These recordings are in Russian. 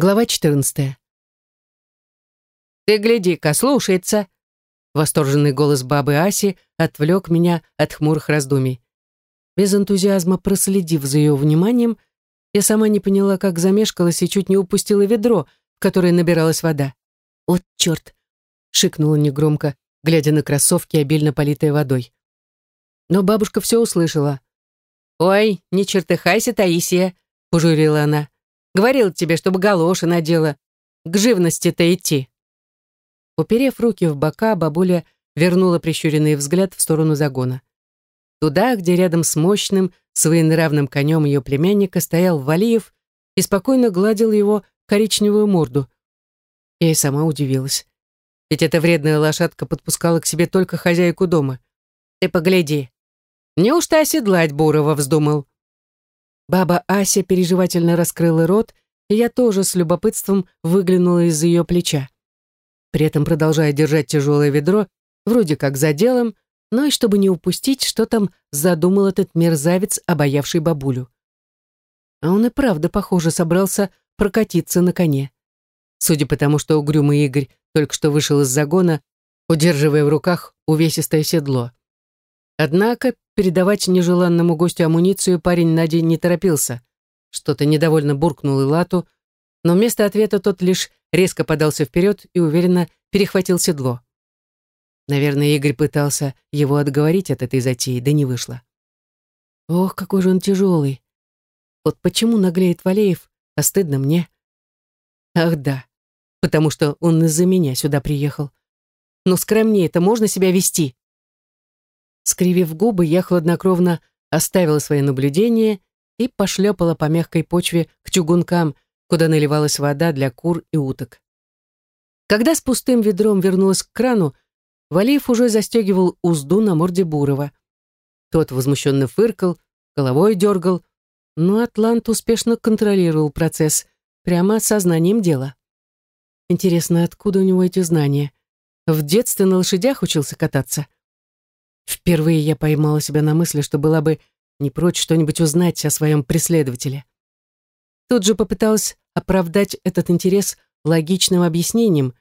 Глава 14. «Ты гляди-ка, слушается!» Восторженный голос бабы Аси отвлек меня от хмурых раздумий. Без энтузиазма проследив за ее вниманием, я сама не поняла, как замешкалась и чуть не упустила ведро, в которое набиралась вода. «Вот черт!» — шикнула негромко, глядя на кроссовки, обильно политые водой. Но бабушка все услышала. «Ой, не чертыхайся, Таисия!» — пожурила она. Говорил тебе, чтобы галоши надела. К живности-то идти. Уперев руки в бока, бабуля вернула прищуренный взгляд в сторону загона. Туда, где рядом с мощным, своенравным конем ее племянника стоял Валиев и спокойно гладил его коричневую морду. Я и сама удивилась. Ведь эта вредная лошадка подпускала к себе только хозяйку дома. Ты погляди. Неужто оседлать Бурова вздумал? Баба Ася переживательно раскрыла рот, и я тоже с любопытством выглянула из-за ее плеча. При этом продолжая держать тяжелое ведро, вроде как за делом, но и чтобы не упустить, что там задумал этот мерзавец, обаявший бабулю. А он и правда, похоже, собрался прокатиться на коне. Судя по тому, что угрюмый Игорь только что вышел из загона, удерживая в руках увесистое седло. Однако передавать нежеланному гостю амуницию парень Нади не торопился. Что-то недовольно буркнул Илату, но вместо ответа тот лишь резко подался вперед и уверенно перехватил седло. Наверное, Игорь пытался его отговорить от этой затеи, да не вышло. Ох, какой же он тяжелый. Вот почему наглеет Валеев, а стыдно мне. Ах да, потому что он из-за меня сюда приехал. Но скромнее это можно себя вести. Скривив губы, я хладнокровно оставила свои наблюдения и пошлепала по мягкой почве к чугункам, куда наливалась вода для кур и уток. Когда с пустым ведром вернулась к крану, Валиев уже застегивал узду на морде Бурова. Тот возмущенно фыркал, головой дергал, но Атлант успешно контролировал процесс, прямо сознанием дела. Интересно, откуда у него эти знания? В детстве на лошадях учился кататься? Впервые я поймала себя на мысли, что была бы не прочь что-нибудь узнать о своем преследователе. Тут же попыталась оправдать этот интерес логичным объяснением.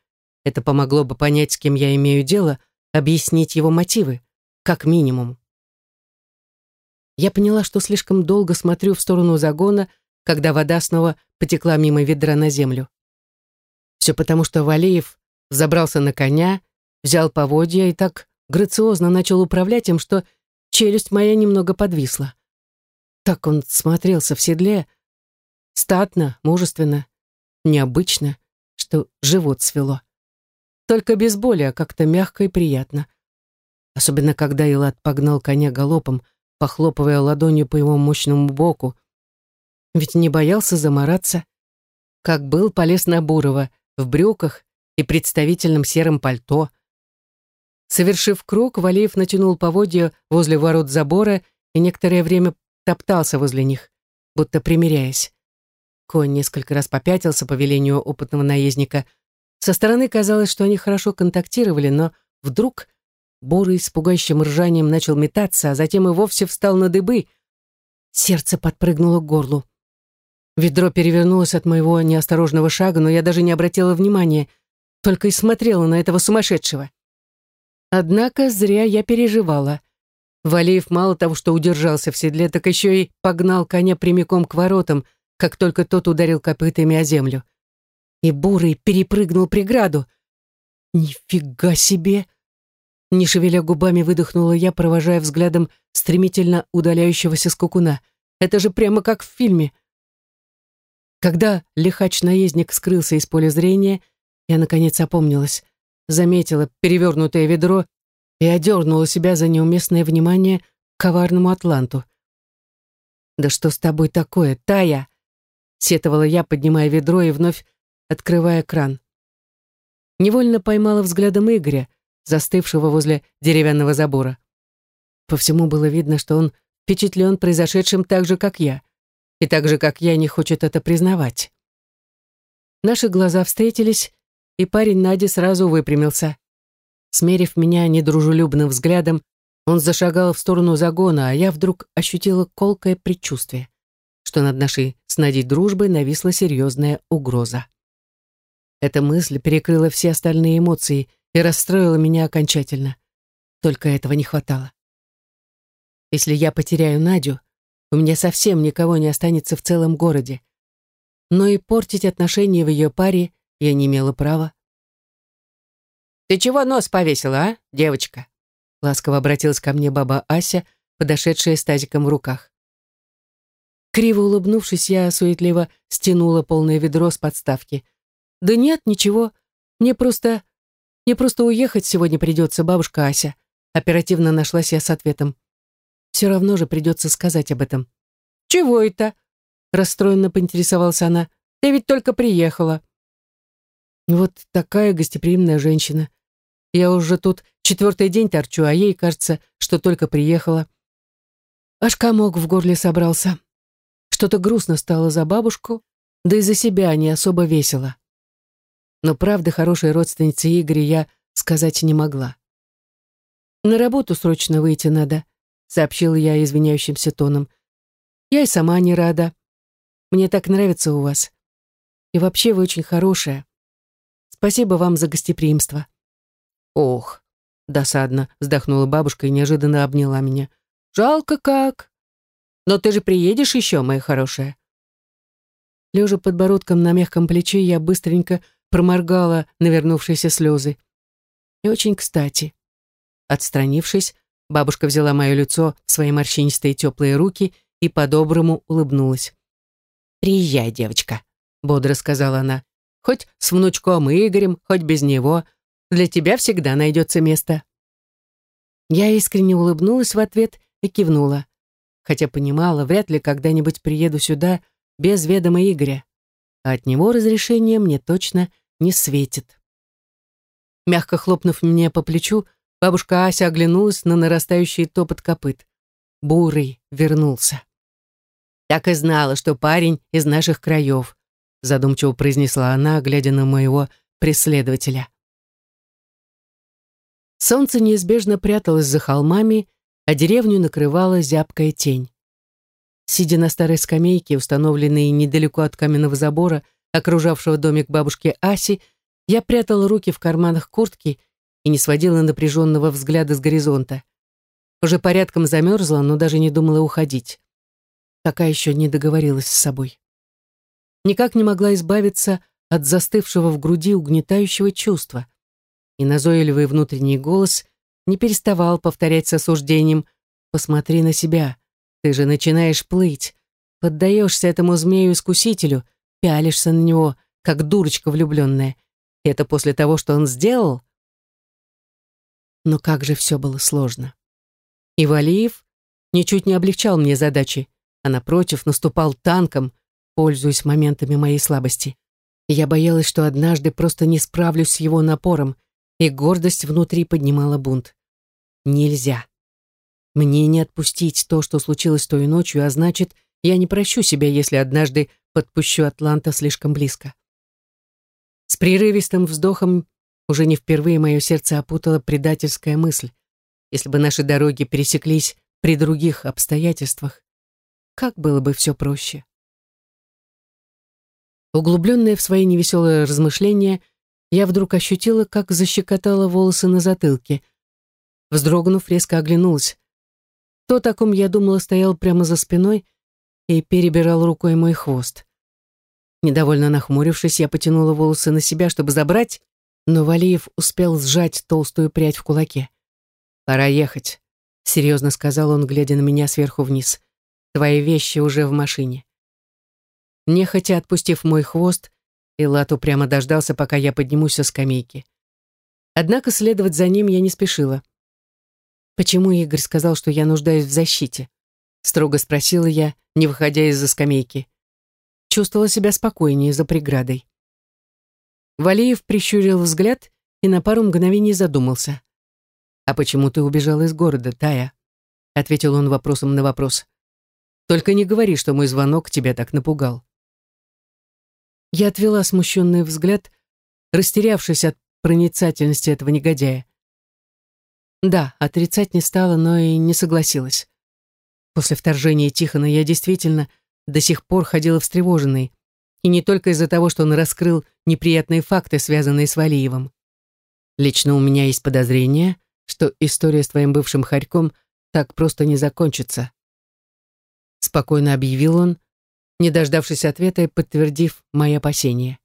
Это помогло бы понять, с кем я имею дело, объяснить его мотивы, как минимум. Я поняла, что слишком долго смотрю в сторону загона, когда вода снова потекла мимо ведра на землю. Все потому, что Валеев забрался на коня, взял поводья и так грациозно начал управлять им, что челюсть моя немного подвисла. Так он смотрелся в седле, статно, мужественно, необычно, что живот свело. Только без боли, а как-то мягко и приятно. Особенно, когда Илат погнал коня галопом, похлопывая ладонью по его мощному боку. Ведь не боялся замораться. Как был, полез на Бурова, в брюках и представительном сером пальто, Совершив круг, Валеев натянул поводья возле ворот забора и некоторое время топтался возле них, будто примиряясь. Конь несколько раз попятился по велению опытного наездника. Со стороны казалось, что они хорошо контактировали, но вдруг Бурый с пугающим ржанием начал метаться, а затем и вовсе встал на дыбы. Сердце подпрыгнуло к горлу. Ведро перевернулось от моего неосторожного шага, но я даже не обратила внимания, только и смотрела на этого сумасшедшего. Однако зря я переживала. Валеев мало того, что удержался в седле, так еще и погнал коня прямиком к воротам, как только тот ударил копытами о землю. И Бурый перепрыгнул преграду. «Нифига себе!» Не шевеля губами выдохнула я, провожая взглядом стремительно удаляющегося скукуна. «Это же прямо как в фильме!» Когда лихач-наездник скрылся из поля зрения, я, наконец, опомнилась заметила перевернутое ведро и одернула себя за неуместное внимание к коварному атланту. «Да что с тобой такое, Тая?» — сетовала я, поднимая ведро и вновь открывая кран. Невольно поймала взглядом Игоря, застывшего возле деревянного забора. По всему было видно, что он впечатлен произошедшим так же, как я, и так же, как я, не хочет это признавать. Наши глаза встретились, и парень Нади сразу выпрямился. Смерив меня недружелюбным взглядом, он зашагал в сторону загона, а я вдруг ощутила колкое предчувствие. что над нашей с Надей дружбой нависла серьезная угроза. Эта мысль перекрыла все остальные эмоции и расстроила меня окончательно. Только этого не хватало. Если я потеряю Надю, у меня совсем никого не останется в целом городе. Но и портить отношения в ее паре я не имела права. «Ты чего нос повесила, а, девочка?» Ласково обратилась ко мне баба Ася, подошедшая с тазиком в руках. Криво улыбнувшись, я суетливо стянула полное ведро с подставки. «Да нет, ничего. Мне просто... Мне просто уехать сегодня придется, бабушка Ася». Оперативно нашлась я с ответом. Все равно же придется сказать об этом. «Чего это?» Расстроенно поинтересовалась она. «Ты ведь только приехала». Вот такая гостеприимная женщина. Я уже тут четвертый день торчу, а ей кажется, что только приехала. Аж комок в горле собрался. Что-то грустно стало за бабушку, да и за себя не особо весело. Но правда хорошей родственнице Игоря я сказать не могла. «На работу срочно выйти надо», — сообщила я извиняющимся тоном. «Я и сама не рада. Мне так нравится у вас. И вообще вы очень хорошая. Спасибо вам за гостеприимство». «Ох», — досадно вздохнула бабушка и неожиданно обняла меня. «Жалко как. Но ты же приедешь еще, моя хорошая». Лежа подбородком на мягком плече, я быстренько проморгала навернувшиеся слезы. И очень кстати. Отстранившись, бабушка взяла мое лицо в свои морщинистые теплые руки и по-доброму улыбнулась. «Приезжай, девочка», — бодро сказала она. «Хоть с внучком Игорем, хоть без него, для тебя всегда найдется место». Я искренне улыбнулась в ответ и кивнула, хотя понимала, вряд ли когда-нибудь приеду сюда без ведома Игоря, а от него разрешение мне точно не светит. Мягко хлопнув мне по плечу, бабушка Ася оглянулась на нарастающий топот копыт. Бурый вернулся. «Так и знала, что парень из наших краев», задумчиво произнесла она, глядя на моего преследователя. Солнце неизбежно пряталось за холмами, а деревню накрывала зябкая тень. Сидя на старой скамейке, установленной недалеко от каменного забора, окружавшего домик бабушки Аси, я прятала руки в карманах куртки и не сводила напряженного взгляда с горизонта. Уже порядком замерзла, но даже не думала уходить. Пока еще не договорилась с собой. Никак не могла избавиться от застывшего в груди угнетающего чувства и назойливый внутренний голос не переставал повторять с осуждением «Посмотри на себя, ты же начинаешь плыть, поддаешься этому змею-искусителю, пялишься на него, как дурочка влюбленная. Это после того, что он сделал?» Но как же все было сложно. И Валиев ничуть не облегчал мне задачи, а напротив наступал танком, пользуясь моментами моей слабости. Я боялась, что однажды просто не справлюсь с его напором, и гордость внутри поднимала бунт. Нельзя. Мне не отпустить то, что случилось той ночью, а значит, я не прощу себя, если однажды подпущу Атланта слишком близко. С прерывистым вздохом уже не впервые мое сердце опутала предательская мысль. Если бы наши дороги пересеклись при других обстоятельствах, как было бы все проще. Углубленная в свои невеселые размышления, я вдруг ощутила, как защекотала волосы на затылке. Вздрогнув, резко оглянулась. То, о ком я думала, стоял прямо за спиной и перебирал рукой мой хвост. Недовольно нахмурившись, я потянула волосы на себя, чтобы забрать, но Валиев успел сжать толстую прядь в кулаке. «Пора ехать», — серьезно сказал он, глядя на меня сверху вниз. «Твои вещи уже в машине». Нехотя отпустив мой хвост, и Лату прямо дождался, пока я поднимусь со скамейки. Однако следовать за ним я не спешила. «Почему Игорь сказал, что я нуждаюсь в защите?» Строго спросила я, не выходя из-за скамейки. Чувствовала себя спокойнее за преградой. Валеев прищурил взгляд и на пару мгновений задумался. «А почему ты убежал из города, Тая?» Ответил он вопросом на вопрос. «Только не говори, что мой звонок тебя так напугал». Я отвела смущенный взгляд, растерявшись от проницательности этого негодяя. Да, отрицать не стала, но и не согласилась. После вторжения Тихона я действительно до сих пор ходила встревоженной. И не только из-за того, что он раскрыл неприятные факты, связанные с Валиевым. Лично у меня есть подозрение, что история с твоим бывшим хорьком так просто не закончится. Спокойно объявил он, не дождавшись ответа и подтвердив мои опасения.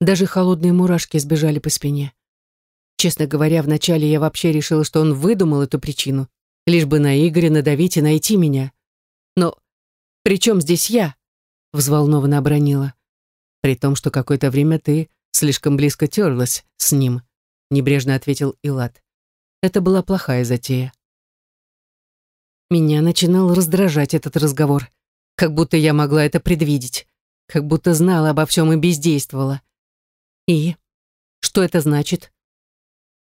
Даже холодные мурашки сбежали по спине. Честно говоря, вначале я вообще решила, что он выдумал эту причину, лишь бы на Игоря надавить и найти меня. Но при чем здесь я? Взволнованно обронила. При том, что какое-то время ты слишком близко терлась с ним, небрежно ответил Илат. Это была плохая затея. Меня начинал раздражать этот разговор, как будто я могла это предвидеть, как будто знала обо всем и бездействовала. И что это значит?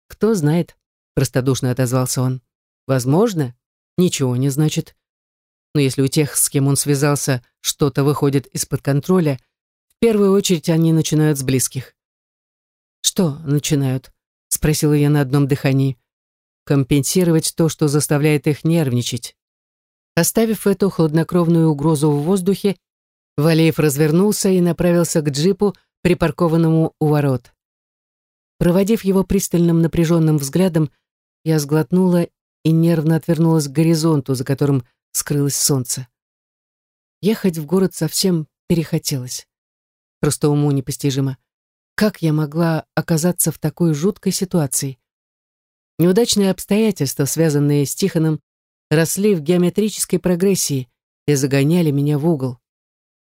Кто знает, простодушно отозвался он. Возможно, ничего не значит. Но если у тех, с кем он связался, что-то выходит из-под контроля, в первую очередь они начинают с близких. Что начинают? Спросила я на одном дыхании. Компенсировать то, что заставляет их нервничать. Оставив эту хладнокровную угрозу в воздухе, Валеев развернулся и направился к джипу, припаркованному у ворот. Проводив его пристальным напряженным взглядом, я сглотнула и нервно отвернулась к горизонту, за которым скрылось солнце. Ехать в город совсем перехотелось. Просто уму непостижимо. Как я могла оказаться в такой жуткой ситуации? Неудачные обстоятельства, связанные с Тихоном, росли в геометрической прогрессии и загоняли меня в угол.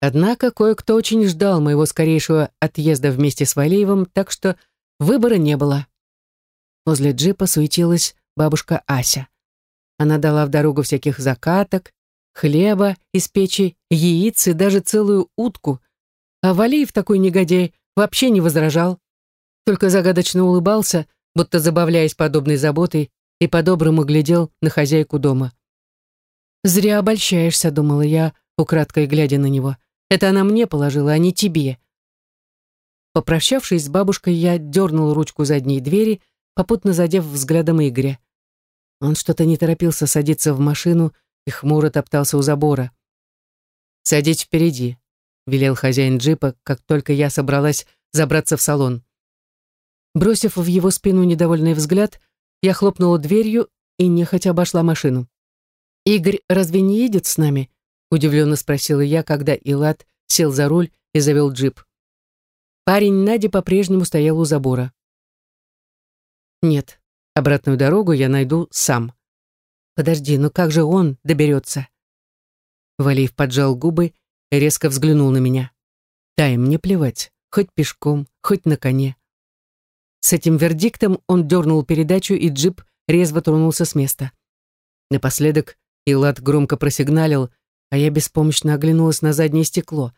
Однако кое-кто очень ждал моего скорейшего отъезда вместе с Валеевым, так что выбора не было. Возле джипа суетилась бабушка Ася. Она дала в дорогу всяких закаток, хлеба из печи, яиц и даже целую утку. А Валеев, такой негодяй, вообще не возражал. Только загадочно улыбался, будто забавляясь подобной заботой, и по-доброму глядел на хозяйку дома. «Зря обольщаешься», — думала я, украдкой глядя на него. Это она мне положила, а не тебе. Попрощавшись с бабушкой, я дернул ручку задней двери, попутно задев взглядом Игоря. Он что-то не торопился садиться в машину и хмуро топтался у забора. «Садись впереди», — велел хозяин джипа, как только я собралась забраться в салон. Бросив в его спину недовольный взгляд, я хлопнула дверью и нехотя обошла машину. «Игорь разве не едет с нами?» Удивленно спросила я, когда Илат сел за руль и завел джип. Парень Нади по-прежнему стоял у забора. «Нет, обратную дорогу я найду сам». «Подожди, но как же он доберется?» Валиев поджал губы и резко взглянул на меня. «Дай мне плевать, хоть пешком, хоть на коне». С этим вердиктом он дернул передачу, и джип резво тронулся с места. Напоследок Илат громко просигналил, а я беспомощно оглянулась на заднее стекло.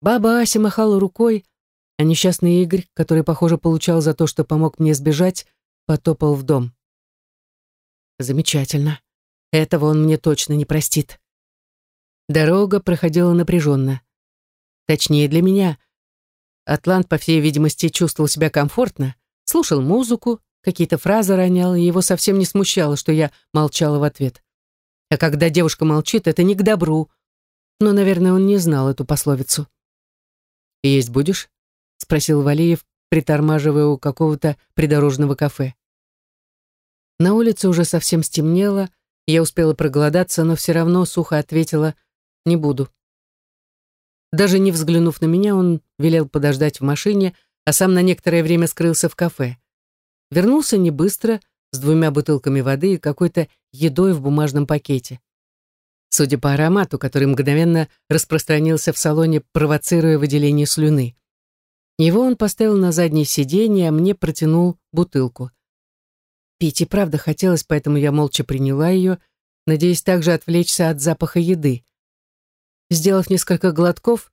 Баба Ася махала рукой, а несчастный Игорь, который, похоже, получал за то, что помог мне сбежать, потопал в дом. Замечательно. Этого он мне точно не простит. Дорога проходила напряженно. Точнее, для меня. Атлант, по всей видимости, чувствовал себя комфортно, слушал музыку, какие-то фразы ронял, и его совсем не смущало, что я молчала в ответ. А когда девушка молчит, это не к добру. Но, наверное, он не знал эту пословицу. «Есть будешь?» — спросил Валеев, притормаживая у какого-то придорожного кафе. На улице уже совсем стемнело, я успела проголодаться, но все равно сухо ответила «не буду». Даже не взглянув на меня, он велел подождать в машине, а сам на некоторое время скрылся в кафе. Вернулся не быстро, с двумя бутылками воды и какой-то едой в бумажном пакете. Судя по аромату, который мгновенно распространился в салоне, провоцируя выделение слюны. Его он поставил на заднее сиденье, а мне протянул бутылку. Пить и правда хотелось, поэтому я молча приняла ее, надеясь также отвлечься от запаха еды. Сделав несколько глотков,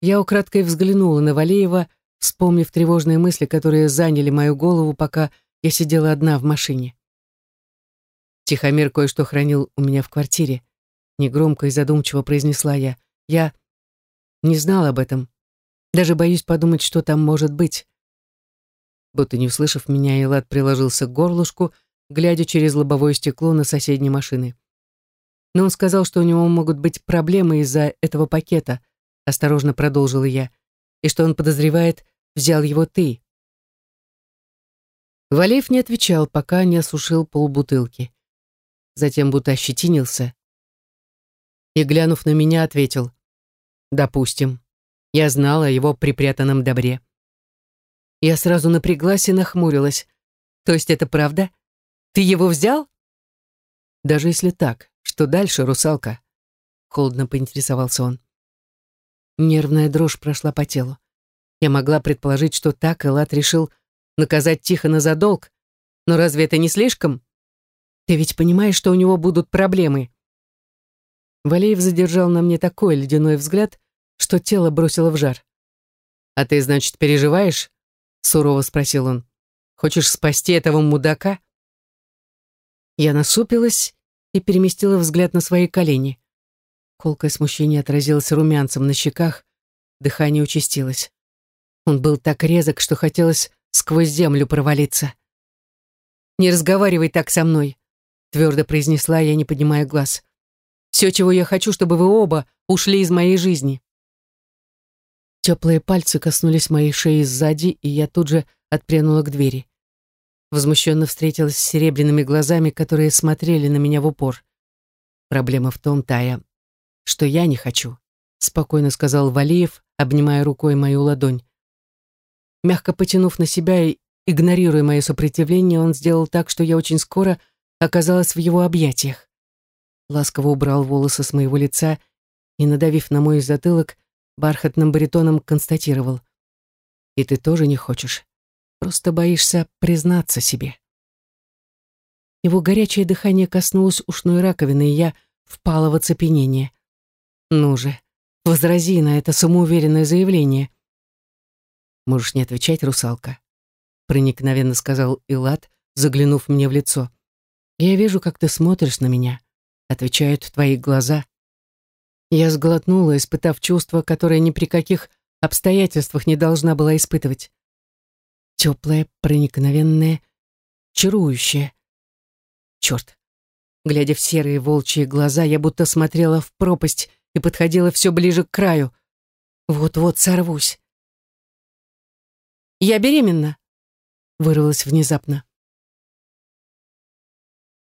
я украдкой взглянула на Валеева, вспомнив тревожные мысли, которые заняли мою голову, пока я сидела одна в машине. Тихомир кое-что хранил у меня в квартире. Негромко и задумчиво произнесла я. Я не знала об этом. Даже боюсь подумать, что там может быть. Будто не услышав меня, Элад приложился к горлышку, глядя через лобовое стекло на соседней машины. Но он сказал, что у него могут быть проблемы из-за этого пакета, осторожно продолжила я, и что он подозревает, взял его ты. Валеев не отвечал, пока не осушил полбутылки. Затем будто ощетинился и, глянув на меня, ответил. «Допустим. Я знала о его припрятанном добре». Я сразу напряглась и нахмурилась. «То есть это правда? Ты его взял?» «Даже если так, что дальше, русалка?» Холодно поинтересовался он. Нервная дрожь прошла по телу. Я могла предположить, что так Элат решил наказать Тихона за долг, но разве это не слишком? Ты ведь понимаешь, что у него будут проблемы?» Валеев задержал на мне такой ледяной взгляд, что тело бросило в жар. «А ты, значит, переживаешь?» — сурово спросил он. «Хочешь спасти этого мудака?» Я насупилась и переместила взгляд на свои колени. Колкое смущение отразилось румянцем на щеках, дыхание участилось. Он был так резок, что хотелось сквозь землю провалиться. «Не разговаривай так со мной», — твердо произнесла я, не поднимая глаз. Все, чего я хочу, чтобы вы оба ушли из моей жизни. Теплые пальцы коснулись моей шеи сзади, и я тут же отпрянула к двери. Возмущенно встретилась с серебряными глазами, которые смотрели на меня в упор. Проблема в том, Тая, что я не хочу, спокойно сказал Валиев, обнимая рукой мою ладонь. Мягко потянув на себя и игнорируя мое сопротивление, он сделал так, что я очень скоро оказалась в его объятиях ласково убрал волосы с моего лица и, надавив на мой затылок, бархатным баритоном констатировал. «И ты тоже не хочешь. Просто боишься признаться себе». Его горячее дыхание коснулось ушной раковины, и я впала в оцепенение. «Ну же, возрази на это самоуверенное заявление». «Можешь не отвечать, русалка», — проникновенно сказал Илат, заглянув мне в лицо. «Я вижу, как ты смотришь на меня отвечают твои глаза. Я сглотнула, испытав чувство, которое ни при каких обстоятельствах не должна была испытывать. Теплое, проникновенное, чарующее. Черт. Глядя в серые волчьи глаза, я будто смотрела в пропасть и подходила все ближе к краю. Вот-вот сорвусь. «Я беременна», — вырвалась внезапно.